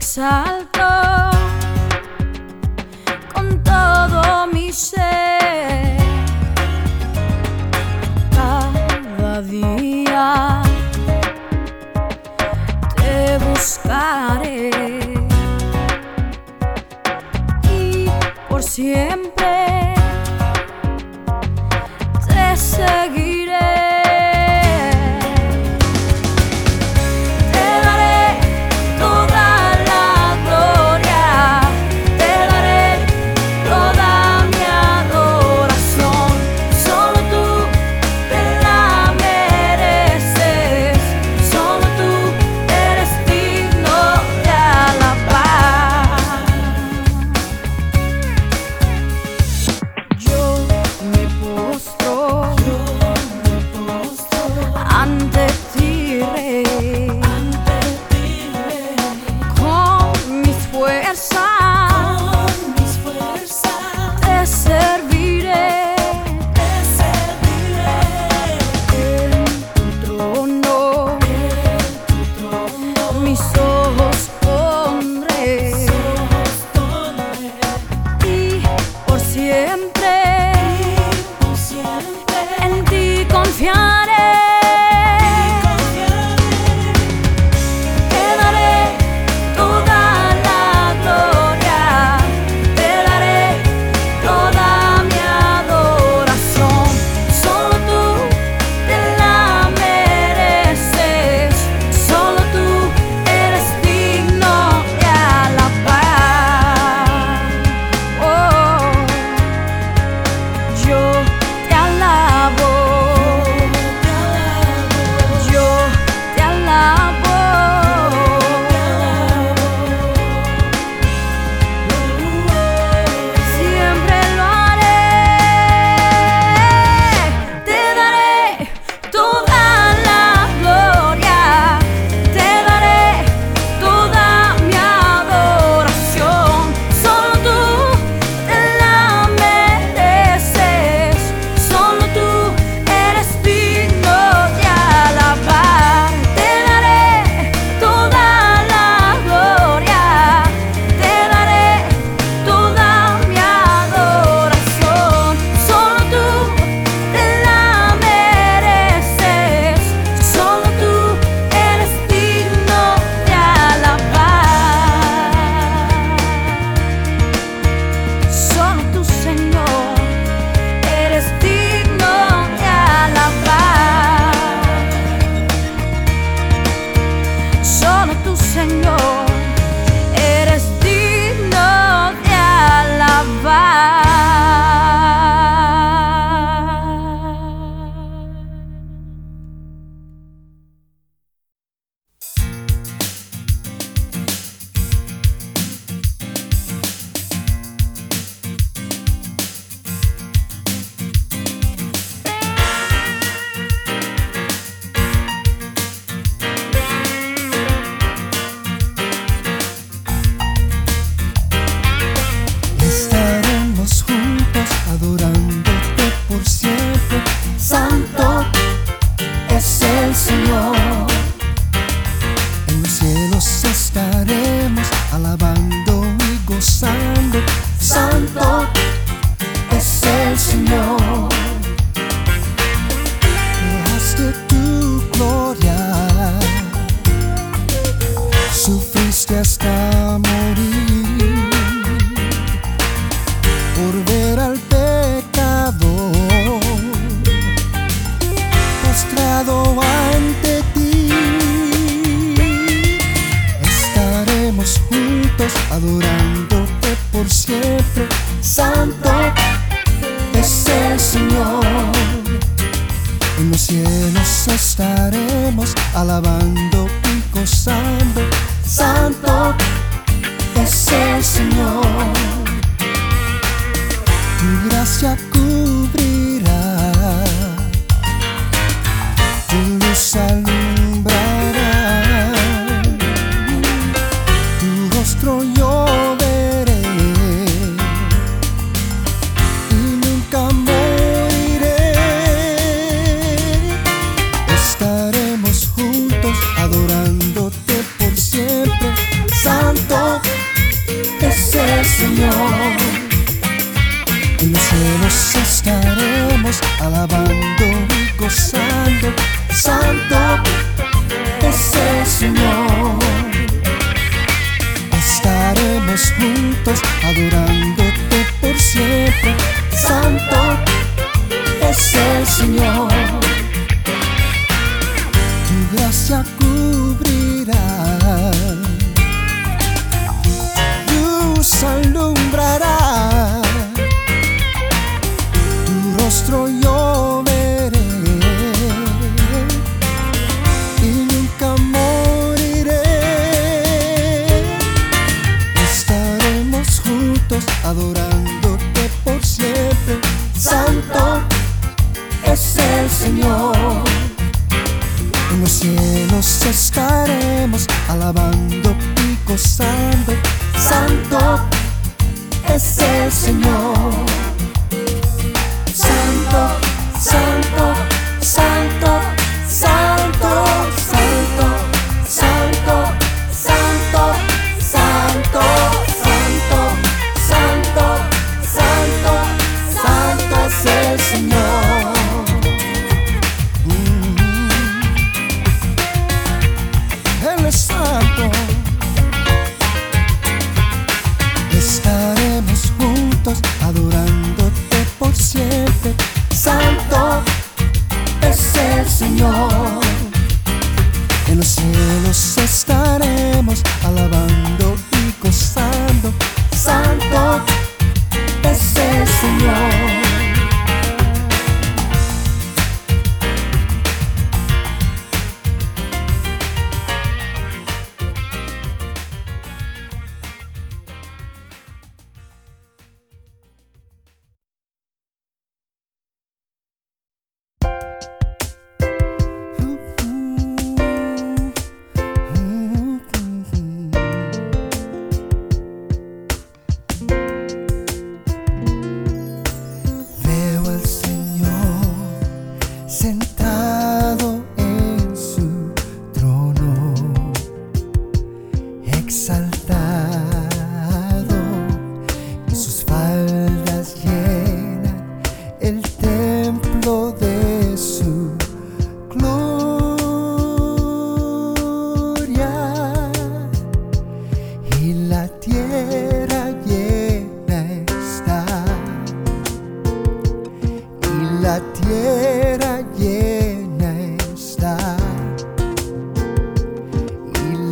exalto con todo mi ser. Cada día te buscaré y por siempre. cielos estaremos alabando y gozando. Santo es el Señor. Tu gracia cubrirá tu luz al Señor. En los cielos estaremos alabando y gozando. Santo es el Señor. Estaremos juntos adorando.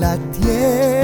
La tierra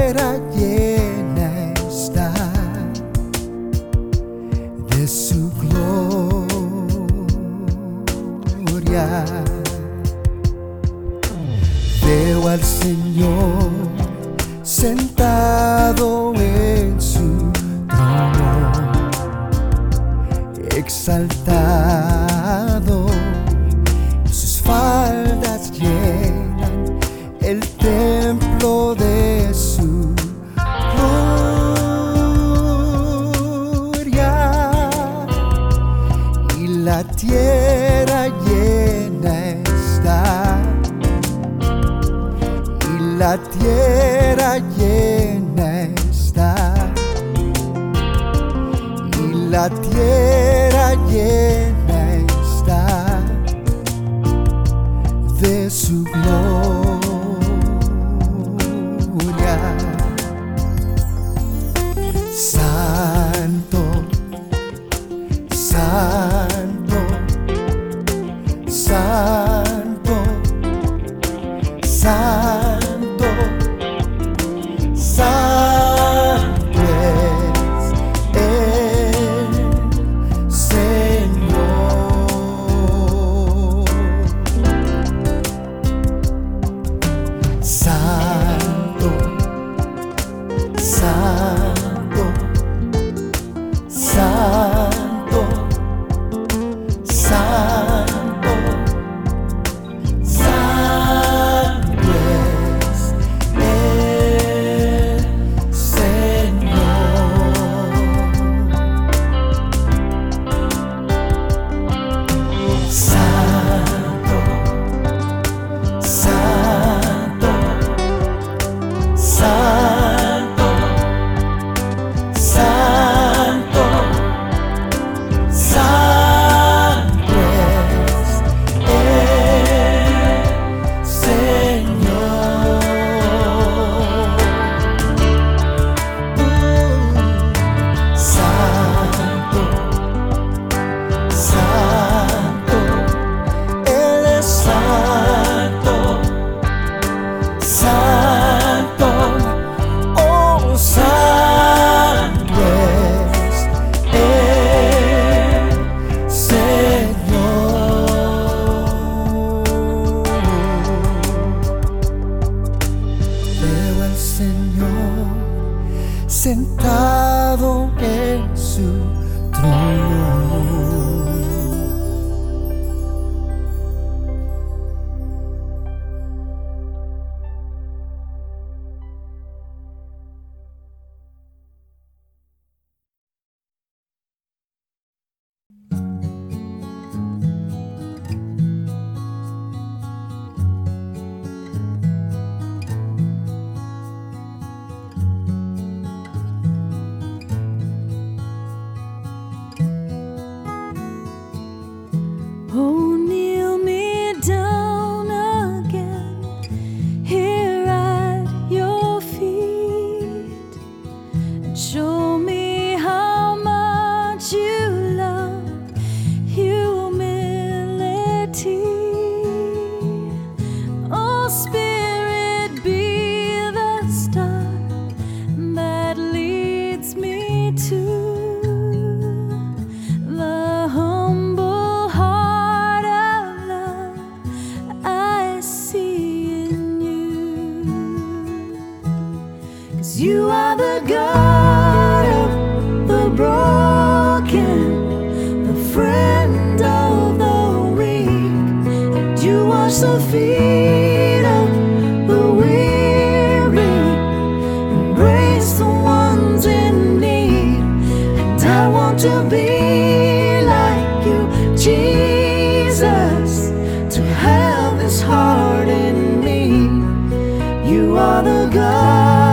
in me. You are the God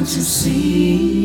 to see